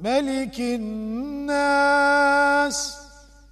ملك الناس.